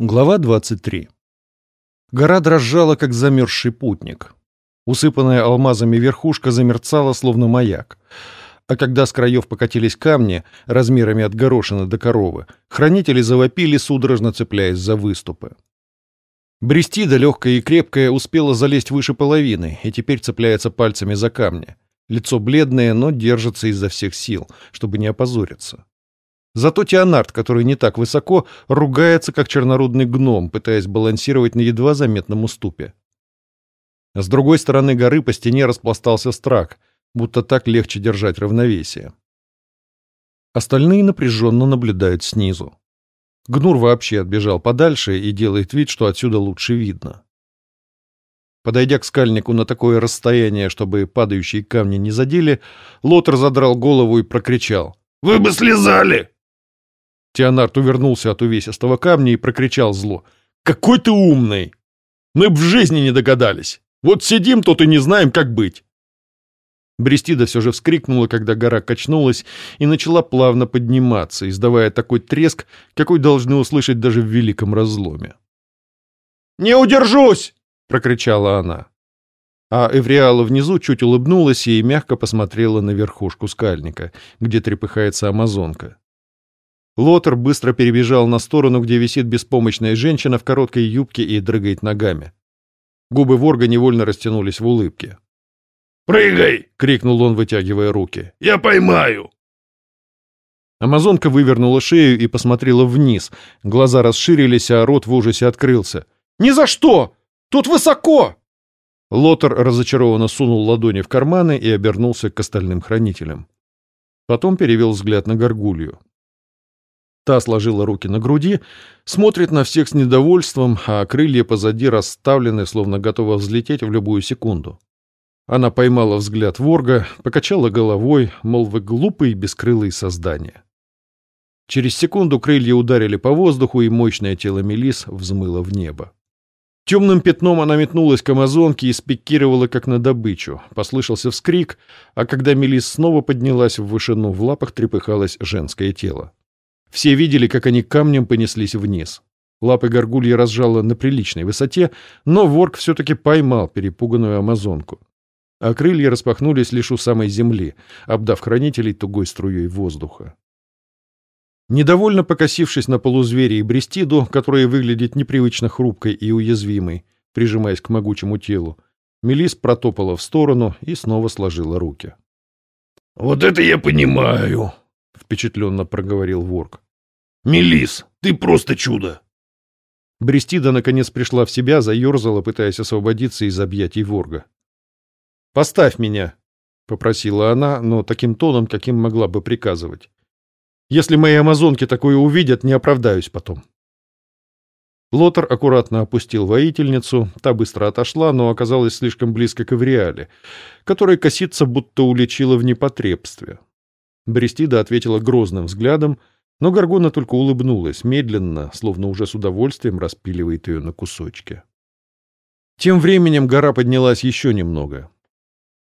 Глава 23. Гора дрожала, как замерзший путник. Усыпанная алмазами верхушка замерцала, словно маяк. А когда с краев покатились камни, размерами от горошины до коровы, хранители завопили, судорожно цепляясь за выступы. Брестида, легкая и крепкая, успела залезть выше половины и теперь цепляется пальцами за камни. Лицо бледное, но держится изо всех сил, чтобы не опозориться. Зато Теонард, который не так высоко, ругается, как чернорудный гном, пытаясь балансировать на едва заметном уступе. С другой стороны горы по стене распластался страх, будто так легче держать равновесие. Остальные напряженно наблюдают снизу. Гнур вообще отбежал подальше и делает вид, что отсюда лучше видно. Подойдя к скальнику на такое расстояние, чтобы падающие камни не задели, Лотер задрал голову и прокричал. «Вы бы слезали!» Теонард увернулся от увесистого камня и прокричал зло. «Какой ты умный! Мы б в жизни не догадались! Вот сидим тут и не знаем, как быть!» Брестида все же вскрикнула, когда гора качнулась и начала плавно подниматься, издавая такой треск, какой должны услышать даже в великом разломе. «Не удержусь!» — прокричала она. А Эвриала внизу чуть улыбнулась и мягко посмотрела на верхушку скальника, где трепыхается амазонка. Лотер быстро перебежал на сторону, где висит беспомощная женщина в короткой юбке и дрыгает ногами. Губы ворга невольно растянулись в улыбке. «Прыгай!» — крикнул он, вытягивая руки. «Я поймаю!» Амазонка вывернула шею и посмотрела вниз. Глаза расширились, а рот в ужасе открылся. «Ни за что! Тут высоко!» Лотер разочарованно сунул ладони в карманы и обернулся к остальным хранителям. Потом перевел взгляд на горгулью. Та сложила руки на груди, смотрит на всех с недовольством, а крылья позади расставлены, словно готова взлететь в любую секунду. Она поймала взгляд ворга, покачала головой, мол, вы глупые бескрылые создания. Через секунду крылья ударили по воздуху, и мощное тело Мелис взмыло в небо. Темным пятном она метнулась к амазонке и спикировала, как на добычу. Послышался вскрик, а когда Мелис снова поднялась в вышину, в лапах трепыхалось женское тело. Все видели, как они камнем понеслись вниз. Лапы горгульи разжала на приличной высоте, но ворк все-таки поймал перепуганную амазонку. А крылья распахнулись лишь у самой земли, обдав хранителей тугой струей воздуха. Недовольно покосившись на полузверя и брестиду, которая выглядит непривычно хрупкой и уязвимой, прижимаясь к могучему телу, Мелис протопала в сторону и снова сложила руки. — Вот это я понимаю! — впечатленно проговорил ворк. Мелис, ты просто чудо!» Брестида наконец пришла в себя, заерзала, пытаясь освободиться из объятий ворга. «Поставь меня!» — попросила она, но таким тоном, каким могла бы приказывать. «Если мои амазонки такое увидят, не оправдаюсь потом». Лотер аккуратно опустил воительницу, та быстро отошла, но оказалась слишком близко к Эвриале, которая косится, будто уличила в непотребстве. Брестида ответила грозным взглядом — но Гаргона только улыбнулась, медленно, словно уже с удовольствием распиливает ее на кусочки. Тем временем гора поднялась еще немного.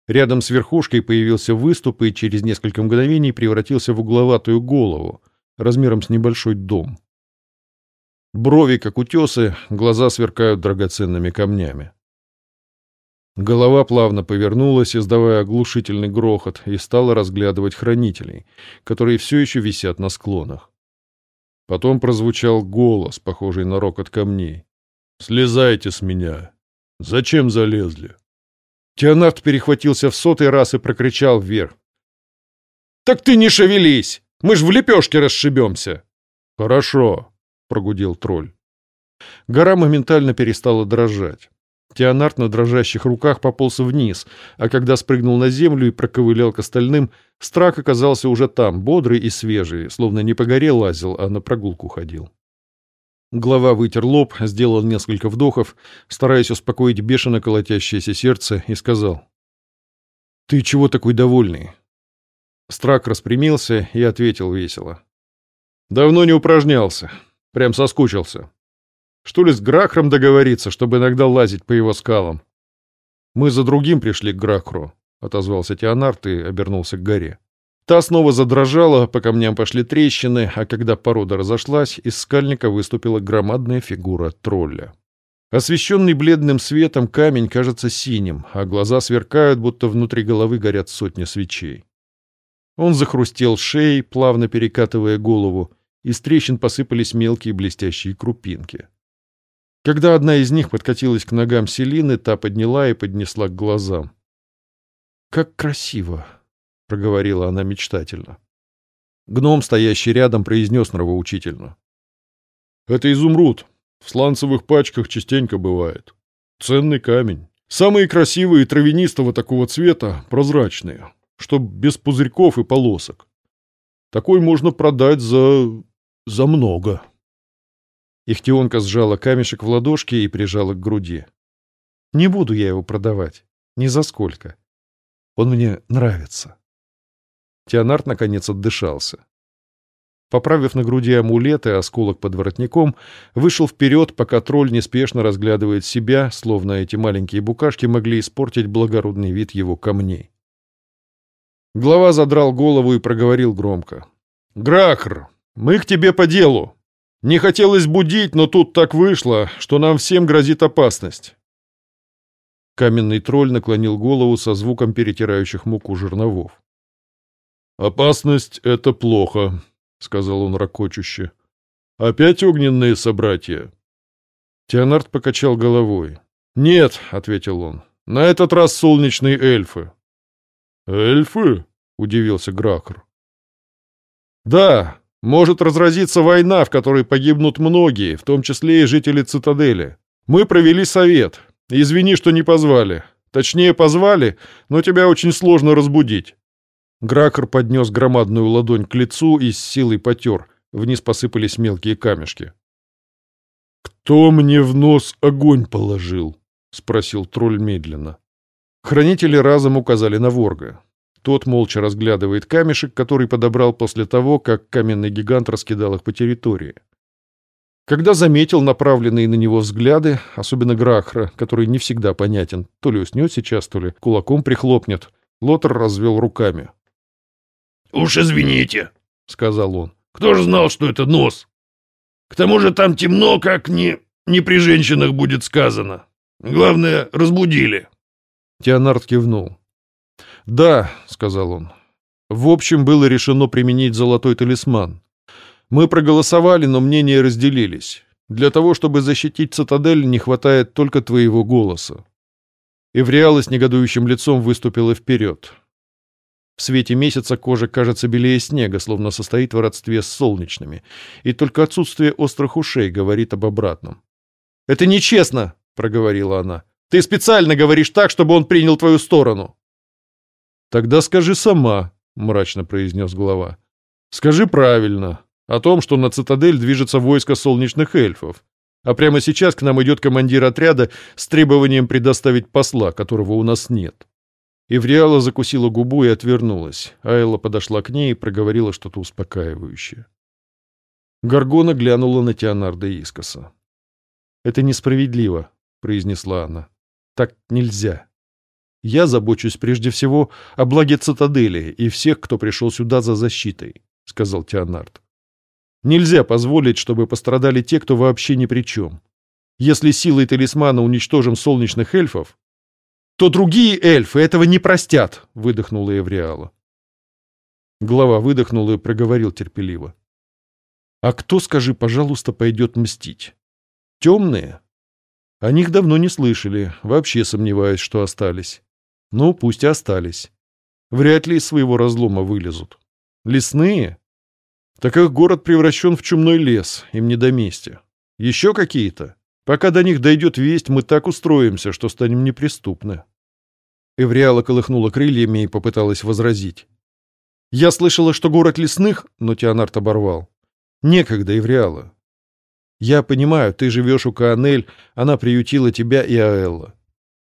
Рядом с верхушкой появился выступ и через несколько мгновений превратился в угловатую голову, размером с небольшой дом. Брови, как утесы, глаза сверкают драгоценными камнями. Голова плавно повернулась, издавая оглушительный грохот, и стала разглядывать хранителей, которые все еще висят на склонах. Потом прозвучал голос, похожий на рокот камней. «Слезайте с меня! Зачем залезли?» Теонард перехватился в сотый раз и прокричал вверх. «Так ты не шевелись! Мы ж в лепешке расшибемся!» «Хорошо», — прогудел тролль. Гора моментально перестала дрожать. Теонард на дрожащих руках пополз вниз, а когда спрыгнул на землю и проковылял к остальным, страх оказался уже там, бодрый и свежий, словно не по горе лазил, а на прогулку ходил. Глава вытер лоб, сделал несколько вдохов, стараясь успокоить бешено колотящееся сердце, и сказал. «Ты чего такой довольный?» Страк распрямился и ответил весело. «Давно не упражнялся. Прям соскучился. Что ли с Грахром договориться, чтобы иногда лазить по его скалам? Мы за другим пришли к Грахру, — отозвался Теонард и обернулся к горе. Та снова задрожала, по камням пошли трещины, а когда порода разошлась, из скальника выступила громадная фигура тролля. Освещенный бледным светом камень кажется синим, а глаза сверкают, будто внутри головы горят сотни свечей. Он захрустел шеей, плавно перекатывая голову, из трещин посыпались мелкие блестящие крупинки. Когда одна из них подкатилась к ногам Селины, та подняла и поднесла к глазам. «Как красиво!» — проговорила она мечтательно. Гном, стоящий рядом, произнес нравоучительно. «Это изумруд. В сланцевых пачках частенько бывает. Ценный камень. Самые красивые травянистого такого цвета прозрачные, чтоб без пузырьков и полосок. Такой можно продать за... за много». Ихтионка сжала камешек в ладошке и прижала к груди. «Не буду я его продавать. Ни за сколько. Он мне нравится». Теонард наконец отдышался. Поправив на груди амулет и осколок под воротником, вышел вперед, пока тролль неспешно разглядывает себя, словно эти маленькие букашки могли испортить благородный вид его камней. Глава задрал голову и проговорил громко. «Грахр, мы к тебе по делу. Не хотелось будить, но тут так вышло, что нам всем грозит опасность». Каменный тролль наклонил голову со звуком перетирающих муку жерновов. «Опасность — это плохо», — сказал он ракочуще. «Опять огненные собратья?» Теонард покачал головой. «Нет», — ответил он, — «на этот раз солнечные эльфы». «Эльфы?» — удивился Гракр. «Да, может разразиться война, в которой погибнут многие, в том числе и жители цитадели. Мы провели совет. Извини, что не позвали. Точнее, позвали, но тебя очень сложно разбудить. Гракер поднес громадную ладонь к лицу и с силой потер. Вниз посыпались мелкие камешки. «Кто мне в нос огонь положил?» — спросил тролль медленно. Хранители разом указали на ворга. Тот молча разглядывает камешек, который подобрал после того, как каменный гигант раскидал их по территории. Когда заметил направленные на него взгляды, особенно Грахра, который не всегда понятен, то ли уснет сейчас, то ли кулаком прихлопнет, Лотер развел руками. «Уж извините», — сказал он. «Кто же знал, что это нос? К тому же там темно, как не, не при женщинах будет сказано. Главное, разбудили». Теонард кивнул. «Да», — сказал он. «В общем, было решено применить золотой талисман. Мы проголосовали, но мнения разделились. Для того, чтобы защитить цитадель, не хватает только твоего голоса». Эвриала с негодующим лицом выступила вперед. В свете месяца кожа кажется белее снега, словно состоит в родстве с солнечными, и только отсутствие острых ушей говорит об обратном. «Это нечестно!» — проговорила она. «Ты специально говоришь так, чтобы он принял твою сторону!» «Тогда скажи сама», — мрачно произнес глава. «Скажи правильно, о том, что на цитадель движется войско солнечных эльфов, а прямо сейчас к нам идет командир отряда с требованием предоставить посла, которого у нас нет». Ивриала закусила губу и отвернулась. Айла подошла к ней и проговорила что-то успокаивающее. Гаргона глянула на Теонарда искоса. «Это несправедливо», — произнесла она. «Так нельзя. Я забочусь прежде всего о благе цитадели и всех, кто пришел сюда за защитой», — сказал Теонард. «Нельзя позволить, чтобы пострадали те, кто вообще ни при чем. Если силой талисмана уничтожим солнечных эльфов, то другие эльфы этого не простят, — выдохнула Эвриала. Глава выдохнул и проговорил терпеливо. А кто, скажи, пожалуйста, пойдет мстить? Темные? О них давно не слышали, вообще сомневаюсь, что остались. Ну, пусть и остались. Вряд ли из своего разлома вылезут. Лесные? Так их город превращен в чумной лес, им не до мести. Еще какие-то? Пока до них дойдет весть, мы так устроимся, что станем неприступны. Эвриала колыхнула крыльями и попыталась возразить. «Я слышала, что город лесных...» Но Теонард оборвал. «Некогда, Эвриала. Я понимаю, ты живешь у Каанель, она приютила тебя и Аэлла.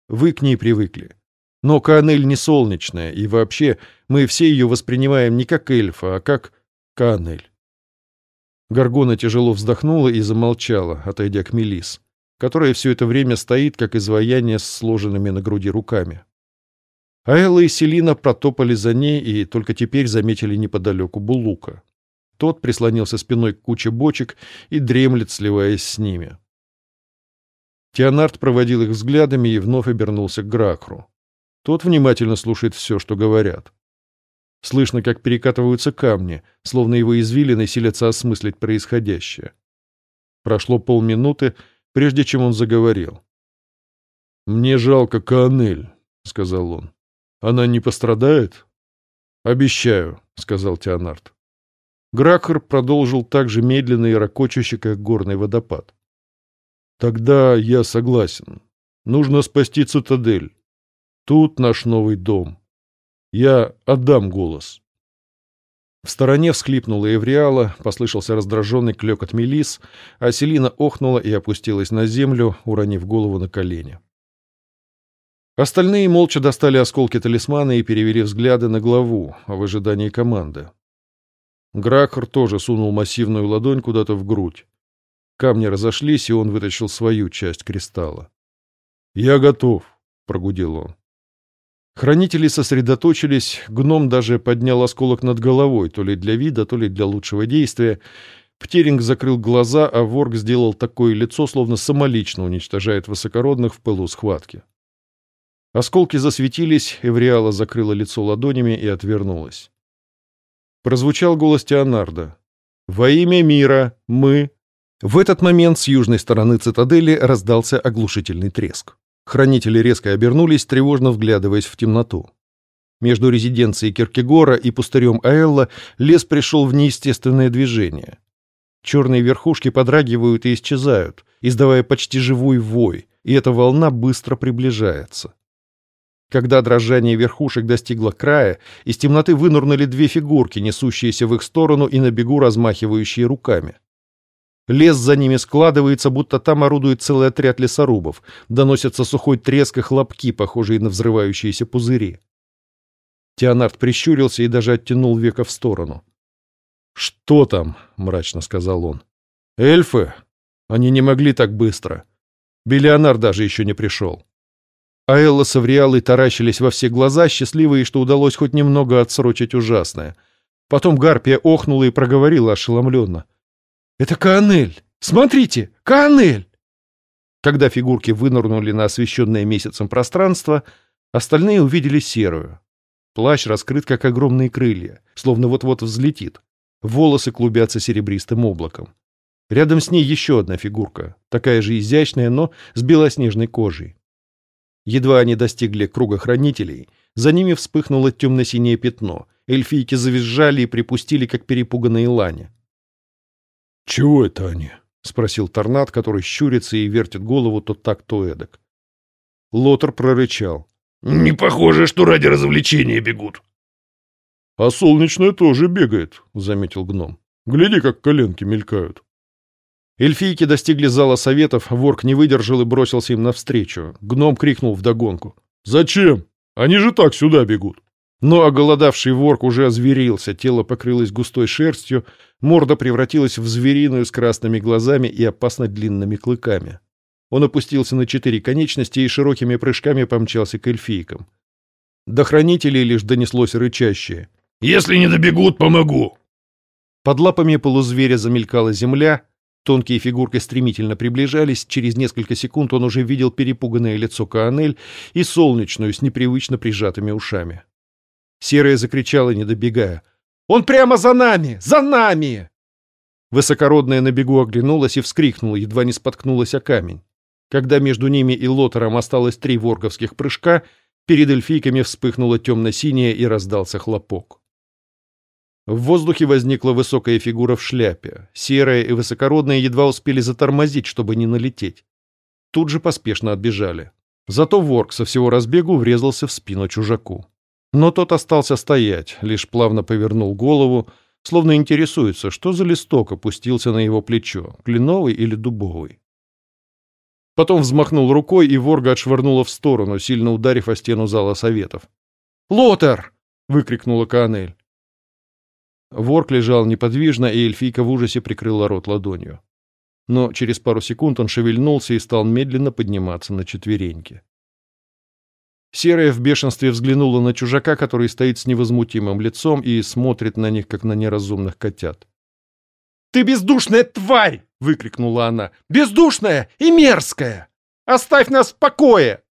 Вы к ней привыкли. Но Каанель не солнечная, и вообще мы все ее воспринимаем не как эльфа, а как Каанель». Гаргона тяжело вздохнула и замолчала, отойдя к Мелис которая все это время стоит, как изваяние с сложенными на груди руками. Аэлла и Селина протопали за ней и только теперь заметили неподалеку Булука. Тот прислонился спиной к куче бочек и дремлет, сливаясь с ними. Теонард проводил их взглядами и вновь обернулся к Гракру. Тот внимательно слушает все, что говорят. Слышно, как перекатываются камни, словно его извилины силятся осмыслить происходящее. Прошло полминуты, прежде чем он заговорил. «Мне жалко Каанель», — сказал он. «Она не пострадает?» «Обещаю», — сказал Теонард. Гракхар продолжил так же медленно и ракочуще, как горный водопад. «Тогда я согласен. Нужно спасти цитадель. Тут наш новый дом. Я отдам голос». В стороне всхлипнула Эвриала, послышался раздраженный клёкот Мелис, а Селина охнула и опустилась на землю, уронив голову на колени. Остальные молча достали осколки талисмана и перевели взгляды на главу в ожидании команды. Гракхар тоже сунул массивную ладонь куда-то в грудь. Камни разошлись, и он вытащил свою часть кристалла. «Я готов», — прогудел он. Хранители сосредоточились, гном даже поднял осколок над головой, то ли для вида, то ли для лучшего действия. Птеринг закрыл глаза, а Ворг сделал такое лицо, словно самолично уничтожает высокородных в пылу схватки. Осколки засветились, Эвриала закрыла лицо ладонями и отвернулась. Прозвучал голос Теонарда. «Во имя мира! Мы!» В этот момент с южной стороны цитадели раздался оглушительный треск. Хранители резко обернулись, тревожно вглядываясь в темноту. Между резиденцией Киркегора и пустырем Аэлла лес пришел в неестественное движение. Черные верхушки подрагивают и исчезают, издавая почти живой вой, и эта волна быстро приближается. Когда дрожание верхушек достигло края, из темноты вынурнули две фигурки, несущиеся в их сторону и на бегу размахивающие руками. Лес за ними складывается, будто там орудует целый отряд лесорубов. Доносятся сухой треск и хлопки, похожие на взрывающиеся пузыри. Теонард прищурился и даже оттянул века в сторону. «Что там?» — мрачно сказал он. «Эльфы? Они не могли так быстро. Белионар даже еще не пришел». А Элла с Авриалой таращились во все глаза, счастливые, что удалось хоть немного отсрочить ужасное. Потом Гарпия охнула и проговорила ошеломленно. «Это Каанель! Смотрите! Каанель!» Когда фигурки вынырнули на освещенное месяцем пространство, остальные увидели серую. Плащ раскрыт, как огромные крылья, словно вот-вот взлетит. Волосы клубятся серебристым облаком. Рядом с ней еще одна фигурка, такая же изящная, но с белоснежной кожей. Едва они достигли круга хранителей, за ними вспыхнуло темно-синее пятно. Эльфийки завизжали и припустили, как перепуганные лани. «Чего это они?» — спросил Торнат, который щурится и вертит голову то так, то эдак. Лотер прорычал. «Не похоже, что ради развлечения бегут». «А солнечная тоже бегает», — заметил гном. «Гляди, как коленки мелькают». Эльфийки достигли зала советов, ворк не выдержал и бросился им навстречу. Гном крикнул вдогонку. «Зачем? Они же так сюда бегут!» Но оголодавший ворк уже озверился, тело покрылось густой шерстью, морда превратилась в звериную с красными глазами и опасно длинными клыками. Он опустился на четыре конечности и широкими прыжками помчался к эльфийкам. До хранителей лишь донеслось рычащее. «Если не добегут, помогу!» Под лапами полузверя замелькала земля, Тонкие фигурки стремительно приближались, через несколько секунд он уже видел перепуганное лицо Каанель и солнечную с непривычно прижатыми ушами. Серая закричала, не добегая. «Он прямо за нами! За нами!» Высокородная на бегу оглянулась и вскрикнула, едва не споткнулась о камень. Когда между ними и Лотером осталось три ворговских прыжка, перед эльфийками вспыхнуло темно-синее и раздался хлопок. В воздухе возникла высокая фигура в шляпе. Серая и высокородная едва успели затормозить, чтобы не налететь. Тут же поспешно отбежали. Зато ворк со всего разбегу врезался в спину чужаку. Но тот остался стоять, лишь плавно повернул голову, словно интересуется, что за листок опустился на его плечо, кленовый или дубовый. Потом взмахнул рукой, и ворга отшвырнула в сторону, сильно ударив о стену зала советов. «Лотер!» — выкрикнула Каанель. Ворк лежал неподвижно, и эльфийка в ужасе прикрыла рот ладонью. Но через пару секунд он шевельнулся и стал медленно подниматься на четвереньки. Серая в бешенстве взглянула на чужака, который стоит с невозмутимым лицом и смотрит на них, как на неразумных котят. «Ты бездушная тварь!» — выкрикнула она. «Бездушная и мерзкая! Оставь нас в покое!»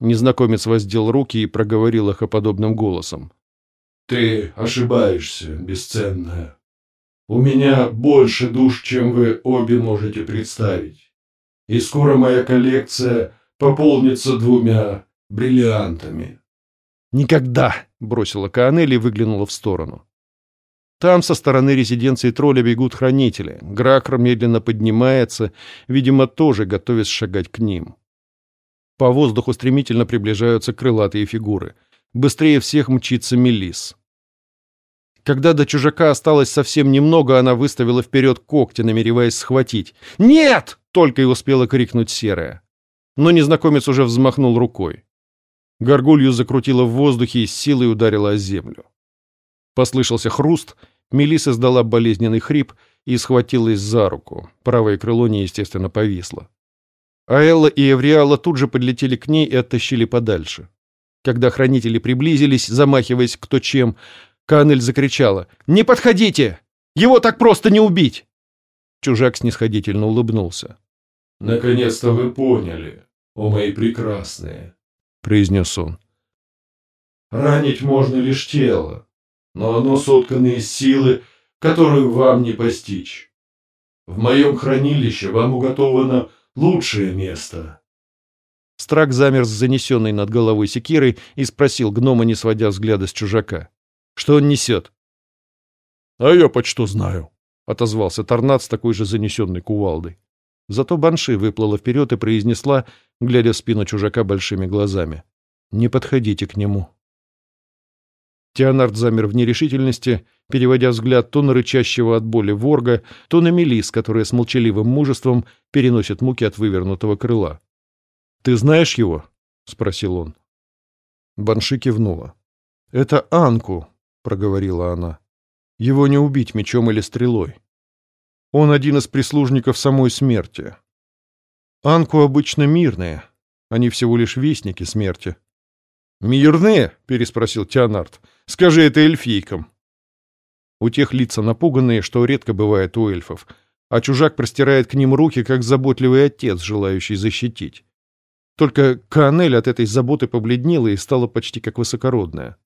Незнакомец воздел руки и проговорил эхоподобным голосом. «Ты ошибаешься, бесценная. У меня больше душ, чем вы обе можете представить. И скоро моя коллекция пополнится двумя бриллиантами». «Никогда!» — бросила Каанель и выглянула в сторону. Там со стороны резиденции тролля бегут хранители. Гракр медленно поднимается, видимо, тоже готовясь шагать к ним. По воздуху стремительно приближаются крылатые фигуры. Быстрее всех мчится Мелис. Когда до чужака осталось совсем немного, она выставила вперед когти, намереваясь схватить. «Нет!» — только и успела крикнуть серая. Но незнакомец уже взмахнул рукой. Горгулью закрутила в воздухе и с силой ударила о землю. Послышался хруст, Мелис издала болезненный хрип и схватилась за руку. Правое крыло неестественно повисло. А Элла и Эвриала тут же подлетели к ней и оттащили подальше. Когда хранители приблизились, замахиваясь кто чем, Канель закричала «Не подходите! Его так просто не убить!» Чужак снисходительно улыбнулся. «Наконец-то вы поняли, о мои прекрасные!» — произнес он. «Ранить можно лишь тело, но оно соткано из силы, которую вам не постичь. В моем хранилище вам уготовано лучшее место. Страк замер с занесенной над головой секирой и спросил гнома, не сводя взгляда с чужака. «Что он несет?» «А я почти знаю», — отозвался Торнат с такой же занесенной кувалдой. Зато Банши выплыла вперед и произнесла, глядя в спину чужака большими глазами. «Не подходите к нему». Теонард замер в нерешительности, переводя взгляд то на рычащего от боли ворга, то на Мелис, которая с молчаливым мужеством переносит муки от вывернутого крыла. «Ты знаешь его?» — спросил он. Банши кивнула. «Это Анку», — проговорила она. «Его не убить мечом или стрелой. Он один из прислужников самой смерти. Анку обычно мирные, они всего лишь вестники смерти». «Мирные?» — переспросил Теонард. Скажи это эльфийкам. У тех лица напуганные, что редко бывает у эльфов, а чужак простирает к ним руки, как заботливый отец, желающий защитить. Только Каанель от этой заботы побледнела и стала почти как высокородная.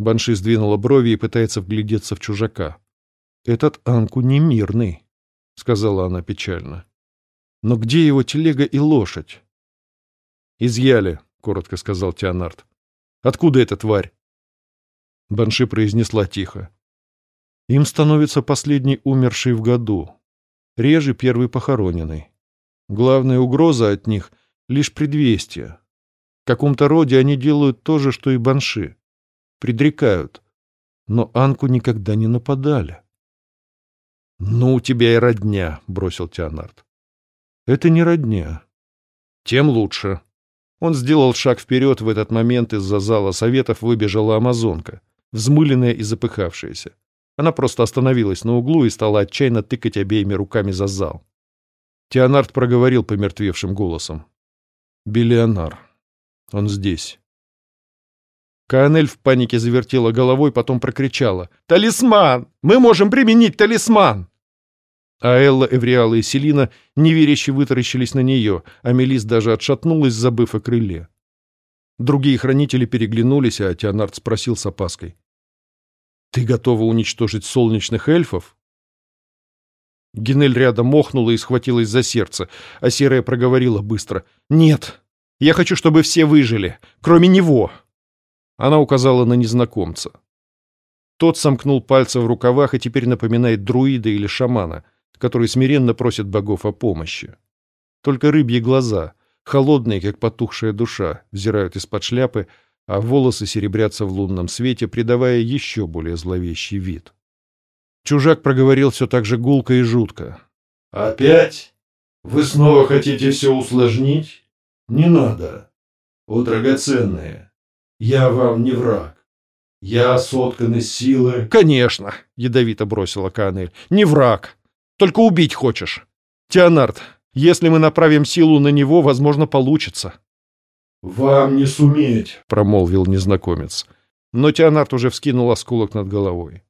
Банши сдвинула брови и пытается вглядеться в чужака. «Этот Анку не мирный», — сказала она печально. «Но где его телега и лошадь?» «Изъяли», — коротко сказал Теонард. «Откуда эта тварь?» Банши произнесла тихо. Им становится последний умерший в году. Реже первый похороненный. Главная угроза от них — лишь предвестие. В каком-то роде они делают то же, что и банши. Предрекают. Но Анку никогда не нападали. «Ну, у тебя и родня», — бросил Теонард. «Это не родня». «Тем лучше». Он сделал шаг вперед, в этот момент из-за зала советов выбежала амазонка взмыленная и запыхавшаяся. Она просто остановилась на углу и стала отчаянно тыкать обеими руками за зал. Теонард проговорил помертвевшим голосом. «Биллионар. Он здесь». Каанель в панике завертела головой, потом прокричала. «Талисман! Мы можем применить талисман!» А Элла, Эвриала и Селина неверяще вытаращились на нее, а Мелис даже отшатнулась, забыв о крыле. Другие хранители переглянулись, а Теонард спросил с опаской. «Ты готова уничтожить солнечных эльфов?» Генель рядом мохнула и схватилась за сердце, а Серая проговорила быстро. «Нет, я хочу, чтобы все выжили, кроме него!» Она указала на незнакомца. Тот сомкнул пальцы в рукавах и теперь напоминает друида или шамана, который смиренно просит богов о помощи. Только рыбьи глаза — холодные, как потухшая душа, взирают из-под шляпы, а волосы серебрятся в лунном свете, придавая еще более зловещий вид. Чужак проговорил все так же гулко и жутко. «Опять? Вы снова хотите все усложнить? Не надо. О, драгоценные, я вам не враг. Я соткан из силы...» «Конечно!» — ядовито бросила Канель. «Не враг. Только убить хочешь. Теонард, если мы направим силу на него, возможно, получится. «Вам не суметь», — промолвил незнакомец. Но Теонард уже вскинул осколок над головой.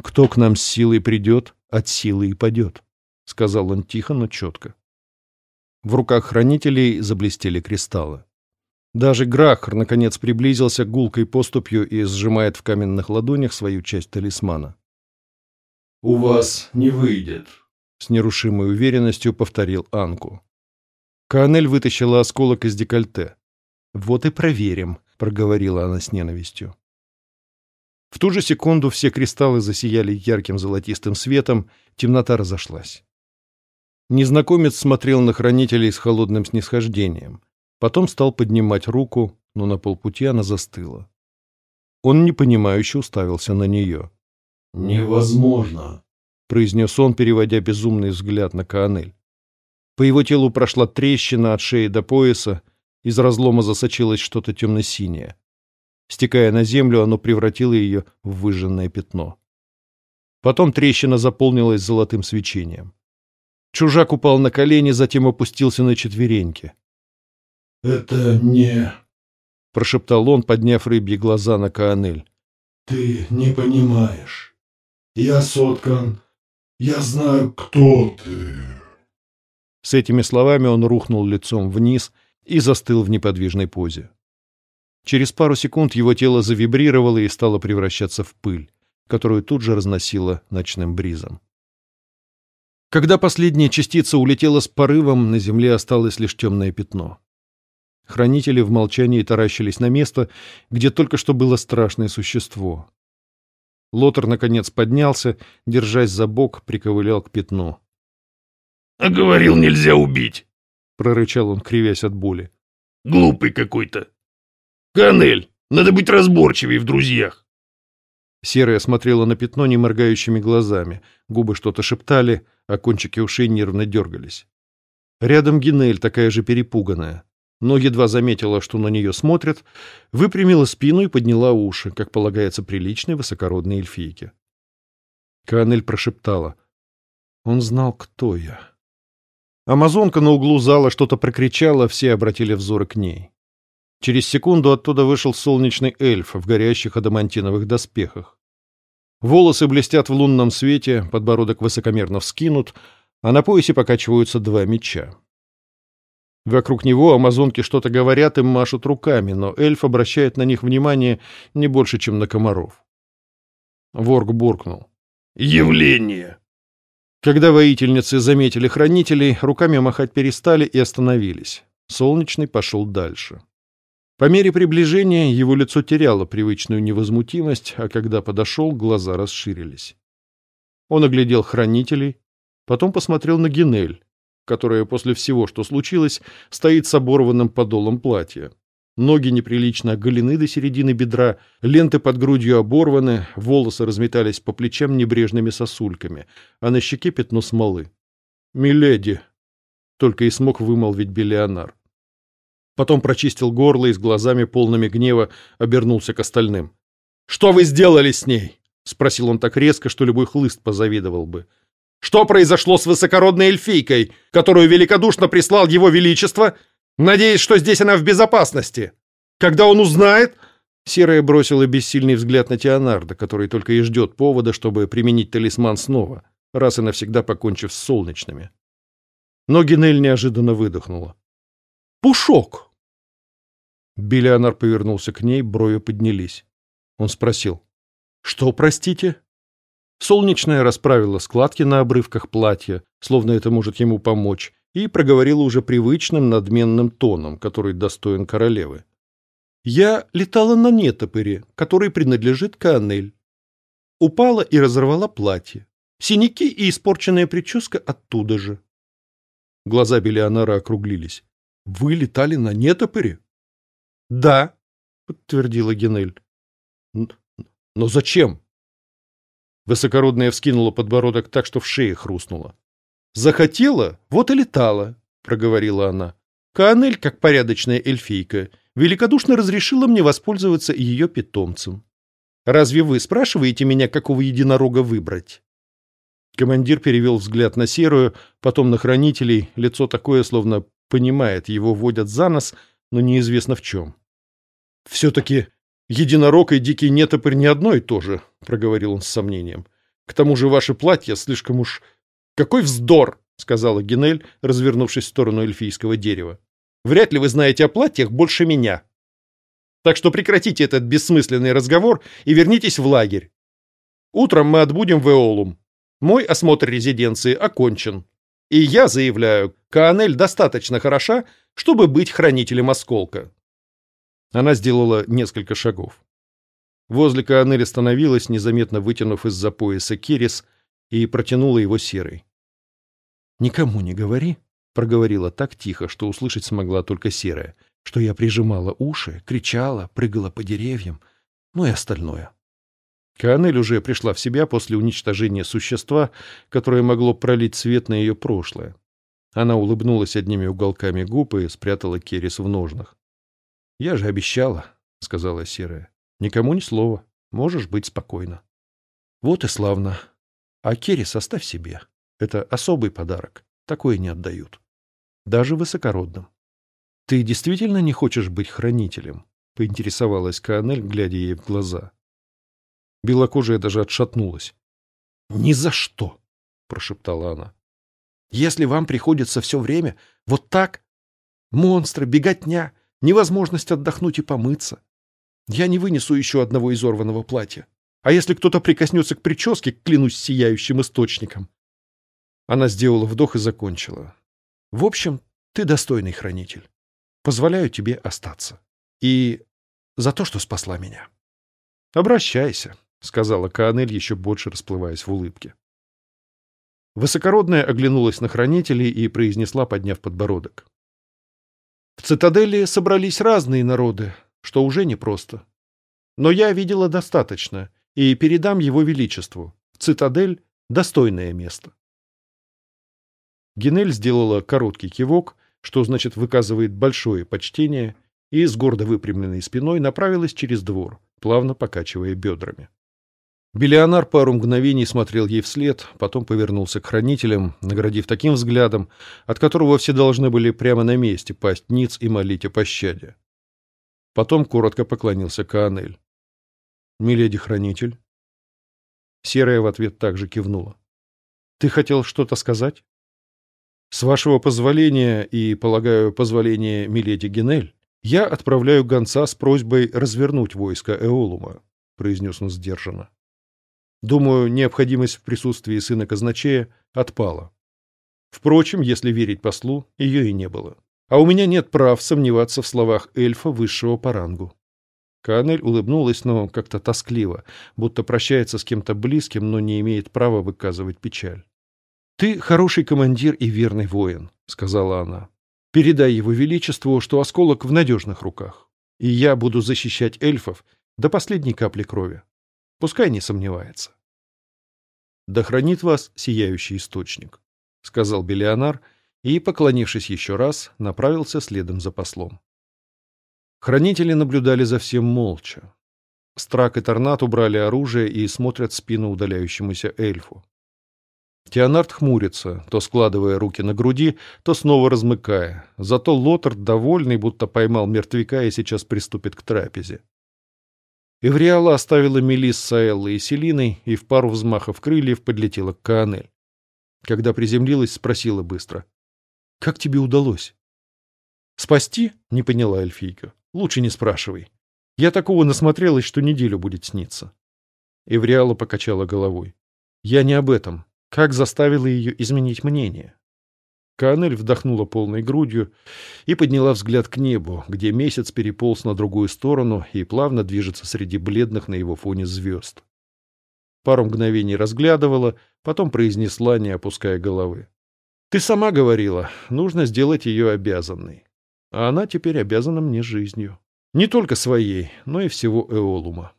«Кто к нам с силой придет, от силы и падет», — сказал он тихо, но четко. В руках хранителей заблестели кристаллы. Даже Грахар, наконец, приблизился к гулкой поступью и сжимает в каменных ладонях свою часть талисмана. «У вас не выйдет», — с нерушимой уверенностью повторил Анку. Каанель вытащила осколок из декольте. «Вот и проверим», — проговорила она с ненавистью. В ту же секунду все кристаллы засияли ярким золотистым светом, темнота разошлась. Незнакомец смотрел на хранителей с холодным снисхождением. Потом стал поднимать руку, но на полпути она застыла. Он непонимающе уставился на нее. «Невозможно», — произнес он, переводя безумный взгляд на Каанель. По его телу прошла трещина от шеи до пояса, из разлома засочилось что-то темно-синее. Стекая на землю, оно превратило ее в выжженное пятно. Потом трещина заполнилась золотым свечением. Чужак упал на колени, затем опустился на четвереньки. «Это не...» — прошептал он, подняв рыбьи глаза на Каанель. «Ты не понимаешь. Я соткан. Я знаю, кто ты». С этими словами он рухнул лицом вниз и застыл в неподвижной позе. Через пару секунд его тело завибрировало и стало превращаться в пыль, которую тут же разносило ночным бризом. Когда последняя частица улетела с порывом, на земле осталось лишь темное пятно. Хранители в молчании таращились на место, где только что было страшное существо. Лотер, наконец, поднялся, держась за бок, приковылял к пятну. — А говорил, нельзя убить! — прорычал он, кривясь от боли. — Глупый какой-то! «Канель, надо быть разборчивей в друзьях!» Серая смотрела на пятно неморгающими глазами, губы что-то шептали, а кончики ушей нервно дергались. Рядом Гинель, такая же перепуганная, но едва заметила, что на нее смотрят, выпрямила спину и подняла уши, как полагается приличной высокородной эльфийке. Канель прошептала. «Он знал, кто я». Амазонка на углу зала что-то прокричала, все обратили взоры к ней. Через секунду оттуда вышел солнечный эльф в горящих адамантиновых доспехах. Волосы блестят в лунном свете, подбородок высокомерно вскинут, а на поясе покачиваются два меча. Вокруг него амазонки что-то говорят и машут руками, но эльф обращает на них внимание не больше, чем на комаров. Ворг буркнул. «Явление!» Когда воительницы заметили хранителей, руками махать перестали и остановились. Солнечный пошел дальше. По мере приближения его лицо теряло привычную невозмутимость, а когда подошел, глаза расширились. Он оглядел хранителей, потом посмотрел на Генель, которая после всего, что случилось, стоит с оборванным подолом платья. Ноги неприлично оголены до середины бедра, ленты под грудью оборваны, волосы разметались по плечам небрежными сосульками, а на щеке пятно смолы. «Миледи!» — только и смог вымолвить Белионар. Потом прочистил горло и с глазами полными гнева обернулся к остальным. «Что вы сделали с ней?» — спросил он так резко, что любой хлыст позавидовал бы. «Что произошло с высокородной эльфийкой, которую великодушно прислал его величество, надеясь, что здесь она в безопасности? Когда он узнает...» Серая бросила бессильный взгляд на Теонарда, который только и ждет повода, чтобы применить талисман снова, раз и навсегда покончив с солнечными. Но Генель неожиданно выдохнула. «Пушок!» Биллионар повернулся к ней, брови поднялись. Он спросил. «Что, простите?» Солнечная расправила складки на обрывках платья, словно это может ему помочь, и проговорила уже привычным надменным тоном, который достоин королевы. «Я летала на нетопыре, который принадлежит Каанель. Упала и разорвала платье. Синяки и испорченная прическа оттуда же». Глаза Белионара округлились. «Вы летали на нетопыре?» «Да», — подтвердила Генель. «Но зачем?» Высокородная вскинула подбородок так, что в шее хрустнула. «Захотела, вот и летала», — проговорила она. Каанель, как порядочная эльфийка, великодушно разрешила мне воспользоваться ее питомцем. Разве вы спрашиваете меня, какого единорога выбрать?» Командир перевел взгляд на серую, потом на хранителей, лицо такое, словно понимает, его водят за нос, но неизвестно в чем. «Все-таки единорог и дикий нетопырь не одно и то же», — проговорил он с сомнением. «К тому же ваше платье слишком уж...» «Какой вздор!» — сказала Генель, развернувшись в сторону эльфийского дерева. «Вряд ли вы знаете о платьях больше меня. Так что прекратите этот бессмысленный разговор и вернитесь в лагерь. Утром мы отбудем в Эолум. Мой осмотр резиденции окончен. И я заявляю, Каанель достаточно хороша, чтобы быть хранителем осколка. Она сделала несколько шагов. Возле Каанель остановилась, незаметно вытянув из-за пояса Кирис, и протянула его серой. «Никому не говори», — проговорила так тихо, что услышать смогла только серая, что я прижимала уши, кричала, прыгала по деревьям, ну и остальное. Каанель уже пришла в себя после уничтожения существа, которое могло пролить свет на ее прошлое. Она улыбнулась одними уголками губ и спрятала Керис в ножнах. — Я же обещала, — сказала Серая. — Никому ни слова. Можешь быть спокойна. — Вот и славно. А Керис оставь себе. Это особый подарок. Такое не отдают. Даже высокородным. — Ты действительно не хочешь быть хранителем? — поинтересовалась Каанель, глядя ей в глаза. — Белокожая даже отшатнулась. «Ни за что!» — прошептала она. «Если вам приходится все время вот так, монстры, беготня, невозможность отдохнуть и помыться, я не вынесу еще одного изорванного платья. А если кто-то прикоснется к прическе, клянусь сияющим источником?» Она сделала вдох и закончила. «В общем, ты достойный хранитель. Позволяю тебе остаться. И за то, что спасла меня. Обращайся». — сказала Каанель, еще больше расплываясь в улыбке. Высокородная оглянулась на хранителей и произнесла, подняв подбородок. В цитадели собрались разные народы, что уже непросто. Но я видела достаточно, и передам его величеству. Цитадель — достойное место. Генель сделала короткий кивок, что значит выказывает большое почтение, и с гордо выпрямленной спиной направилась через двор, плавно покачивая бедрами. Белионар пару мгновений смотрел ей вслед, потом повернулся к хранителям, наградив таким взглядом, от которого все должны были прямо на месте пасть ниц и молить о пощаде. Потом коротко поклонился Каанель. «Миледи-хранитель?» Серая в ответ также кивнула. «Ты хотел что-то сказать?» «С вашего позволения и, полагаю, позволения миледи Генель, я отправляю гонца с просьбой развернуть войско Эолума», — произнес он сдержанно. Думаю, необходимость в присутствии сына казначея отпала. Впрочем, если верить послу, ее и не было. А у меня нет прав сомневаться в словах эльфа высшего по рангу. Канель улыбнулась, но как-то тоскливо, будто прощается с кем-то близким, но не имеет права выказывать печаль. «Ты хороший командир и верный воин», — сказала она. «Передай его величеству, что осколок в надежных руках, и я буду защищать эльфов до последней капли крови. Пускай не сомневается. «Да хранит вас сияющий источник», — сказал Белионар и, поклонившись еще раз, направился следом за послом. Хранители наблюдали за всем молча. Страк и Торнат убрали оружие и смотрят в спину удаляющемуся эльфу. Теонард хмурится, то складывая руки на груди, то снова размыкая. Зато Лотард, довольный, будто поймал мертвяка и сейчас приступит к трапезе. Эвриала оставила Мелис с Аэллой и Селиной и в пару взмахов крыльев подлетела к Каанель. Когда приземлилась, спросила быстро. — Как тебе удалось? — Спасти? — не поняла эльфийка. — Лучше не спрашивай. Я такого насмотрелась, что неделю будет сниться. Эвриала покачала головой. — Я не об этом. Как заставила ее изменить мнение? Канель вдохнула полной грудью и подняла взгляд к небу, где месяц переполз на другую сторону и плавно движется среди бледных на его фоне звезд. Пару мгновений разглядывала, потом произнесла, не опуская головы. «Ты сама говорила, нужно сделать ее обязанной. А она теперь обязана мне жизнью. Не только своей, но и всего Эолума».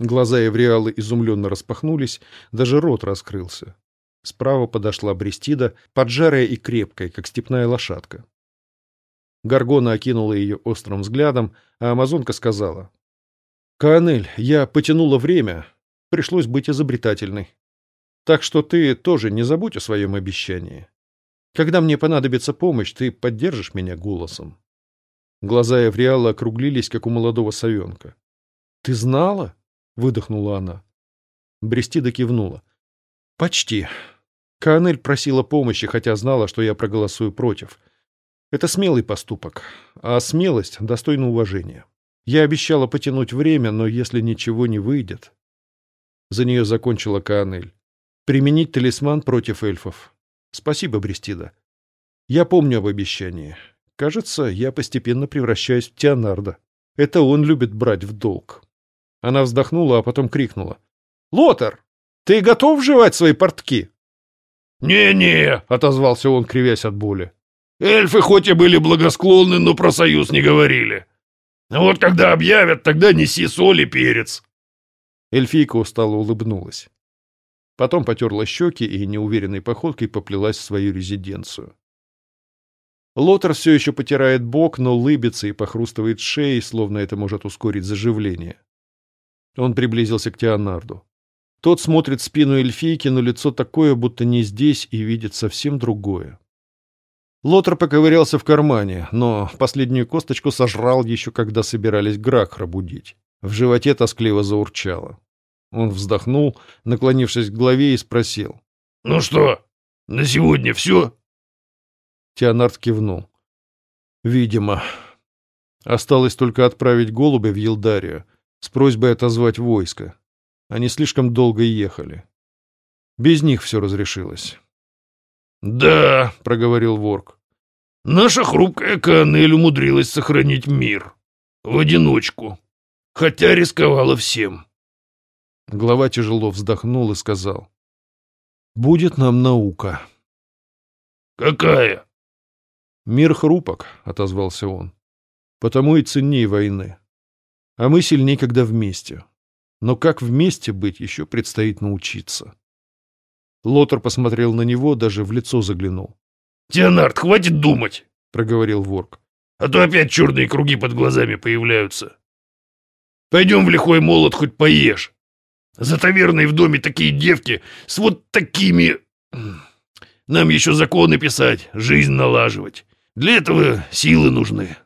Глаза Эвриалы изумленно распахнулись, даже рот раскрылся. Справа подошла Брестида, поджарая и крепкая, как степная лошадка. Гаргона окинула ее острым взглядом, а амазонка сказала. «Каанель, я потянула время. Пришлось быть изобретательной. Так что ты тоже не забудь о своем обещании. Когда мне понадобится помощь, ты поддержишь меня голосом». Глаза Эвриала округлились, как у молодого совенка. «Ты знала?» — выдохнула она. Брестида кивнула. «Почти. Каанель просила помощи, хотя знала, что я проголосую против. Это смелый поступок, а смелость достойна уважения. Я обещала потянуть время, но если ничего не выйдет...» За нее закончила Каанель. «Применить талисман против эльфов. Спасибо, Брестида. Я помню об обещании. Кажется, я постепенно превращаюсь в Теонардо. Это он любит брать в долг». Она вздохнула, а потом крикнула. «Лотар, ты готов жевать свои портки?» «Не-не», — отозвался он, кривясь от боли. «Эльфы хоть и были благосклонны, но про союз не говорили. А вот когда объявят, тогда неси соль и перец». Эльфийка устало улыбнулась. Потом потерла щеки и неуверенной походкой поплелась в свою резиденцию. Лотер все еще потирает бок, но лыбится и похрустывает шеей, словно это может ускорить заживление. Он приблизился к Теонарду. Тот смотрит спину эльфийки, но лицо такое, будто не здесь, и видит совсем другое. Лотер поковырялся в кармане, но последнюю косточку сожрал еще, когда собирались Гракхра будить. В животе тоскливо заурчало. Он вздохнул, наклонившись к голове, и спросил. — Ну что, на сегодня все? Теонард кивнул. — Видимо. Осталось только отправить голубя в Елдарию с просьбой отозвать войско. Они слишком долго ехали. Без них все разрешилось. «Да», — проговорил Ворк, — «наша хрупкая Канель умудрилась сохранить мир. В одиночку. Хотя рисковала всем». Глава тяжело вздохнул и сказал. «Будет нам наука». «Какая?» «Мир хрупок», — отозвался он. «Потому и ценней войны. А мы сильнее, когда вместе. Но как вместе быть, еще предстоит научиться. Лотер посмотрел на него, даже в лицо заглянул. — Теонард, хватит думать! — проговорил Ворк. — А то опять черные круги под глазами появляются. Пойдем в лихой молот, хоть поешь. За таверной в доме такие девки с вот такими... Нам еще законы писать, жизнь налаживать. Для этого силы нужны.